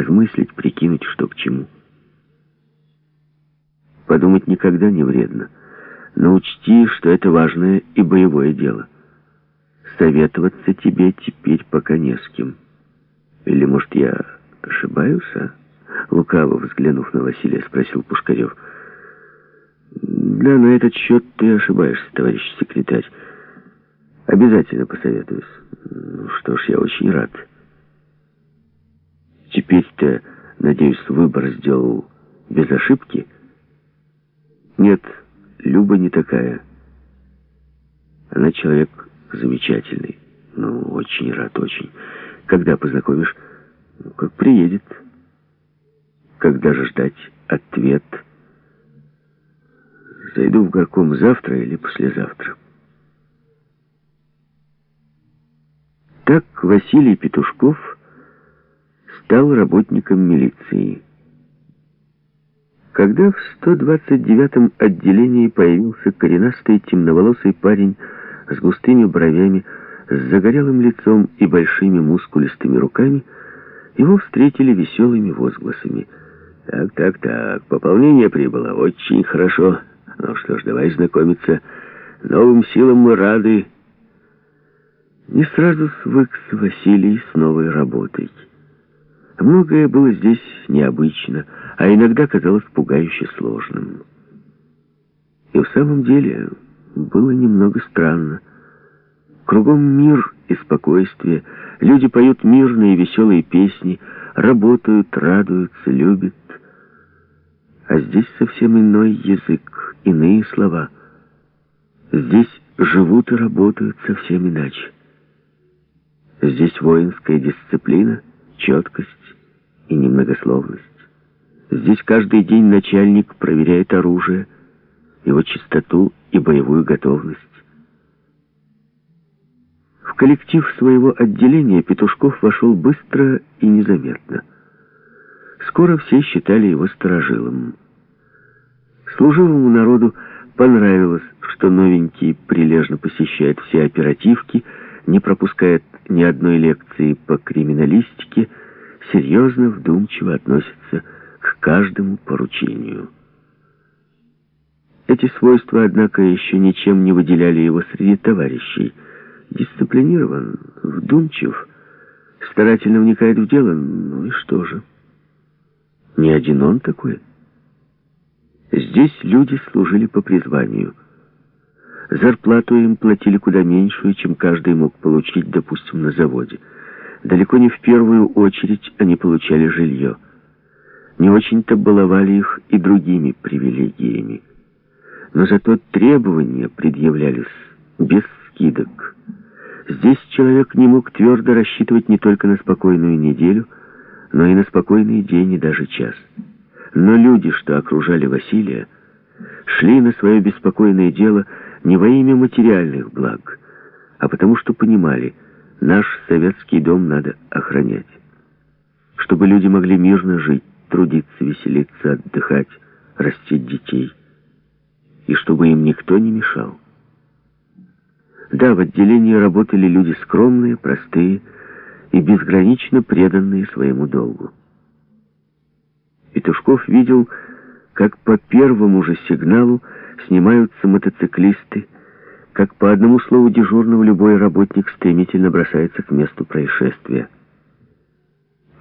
поразмыслить, прикинуть, что к чему. Подумать никогда не вредно, но учти, что это важное и боевое дело. Советоваться тебе теперь пока не с кем. Или, может, я ошибаюсь, а? Лукаво взглянув на Василия, спросил Пушкарев. Да, на этот счет ты ошибаешься, товарищ секретарь. Обязательно посоветуюсь. Ну что ж, я очень рад. Теперь-то, надеюсь, выбор сделал без ошибки? Нет, Люба не такая. Она человек замечательный. Ну, очень рад, очень. Когда познакомишь? Ну, как приедет. Когда же ждать ответ? Зайду в горком завтра или послезавтра. Так Василий Петушков стал работником милиции. Когда в 129-м отделении появился коренастый темноволосый парень с густыми бровями, с загорелым лицом и большими мускулистыми руками, его встретили веселыми возгласами. «Так, так, так, пополнение прибыло, очень хорошо. Ну что ж, давай знакомиться. Новым силам мы рады». Не сразу свыкся Василий с новой работой. Многое было здесь необычно, а иногда казалось пугающе сложным. И в самом деле было немного странно. Кругом мир и спокойствие, люди поют мирные веселые песни, работают, радуются, любят. А здесь совсем иной язык, иные слова. Здесь живут и работают совсем иначе. Здесь воинская дисциплина, четкость и немногословность. Здесь каждый день начальник проверяет оружие, его чистоту и боевую готовность. В коллектив своего отделения Петушков вошел быстро и незаметно. Скоро все считали его сторожилом. Служивому народу понравилось, что новенький прилежно посещает все оперативки, не пропускает ни одной лекции по криминалистике, серьезно, вдумчиво относится к каждому поручению. Эти свойства, однако, еще ничем не выделяли его среди товарищей. Дисциплинирован, вдумчив, старательно вникает в дело, ну и что же? Не один он такой. Здесь люди служили по призванию – Зарплату им платили куда меньшую, чем каждый мог получить, допустим, на заводе. Далеко не в первую очередь они получали жилье. Не очень-то баловали их и другими привилегиями. Но зато требования предъявлялись без скидок. Здесь человек не мог твердо рассчитывать не только на спокойную неделю, но и на спокойный день и даже час. Но люди, что окружали Василия, шли на свое беспокойное дело не во имя материальных благ, а потому что понимали, наш советский дом надо охранять. Чтобы люди могли мирно жить, трудиться, веселиться, отдыхать, растить детей. И чтобы им никто не мешал. Да, в отделении работали люди скромные, простые и безгранично преданные своему долгу. Петушков видел, как по первому же сигналу снимаются мотоциклисты, как по одному слову дежурного любой работник стремительно бросается к месту происшествия.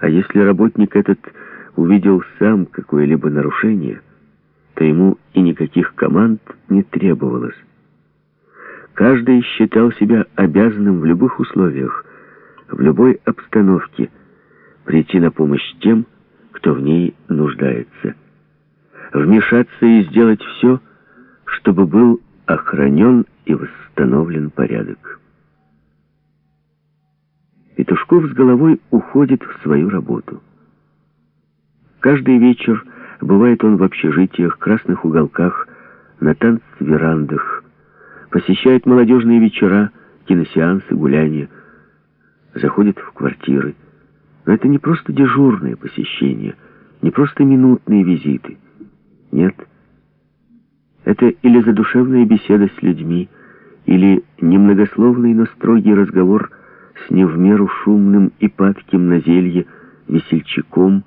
А если работник этот увидел сам какое-либо нарушение, то ему и никаких команд не требовалось. Каждый считал себя обязанным в любых условиях, в любой обстановке прийти на помощь тем, кто в ней нуждается. Вмешаться и сделать все, чтобы был охранен и восстановлен порядок. Петушков с головой уходит в свою работу. Каждый вечер бывает он в общежитиях, красных уголках, на танцверандах, посещает молодежные вечера, киносеансы, гуляния, заходит в квартиры. Но это не просто дежурные посещения, не просто минутные визиты. Нет, это или задушевная беседа с людьми, или немногословный, но строгий разговор с не в меру шумным и падким на зелье весельчаком,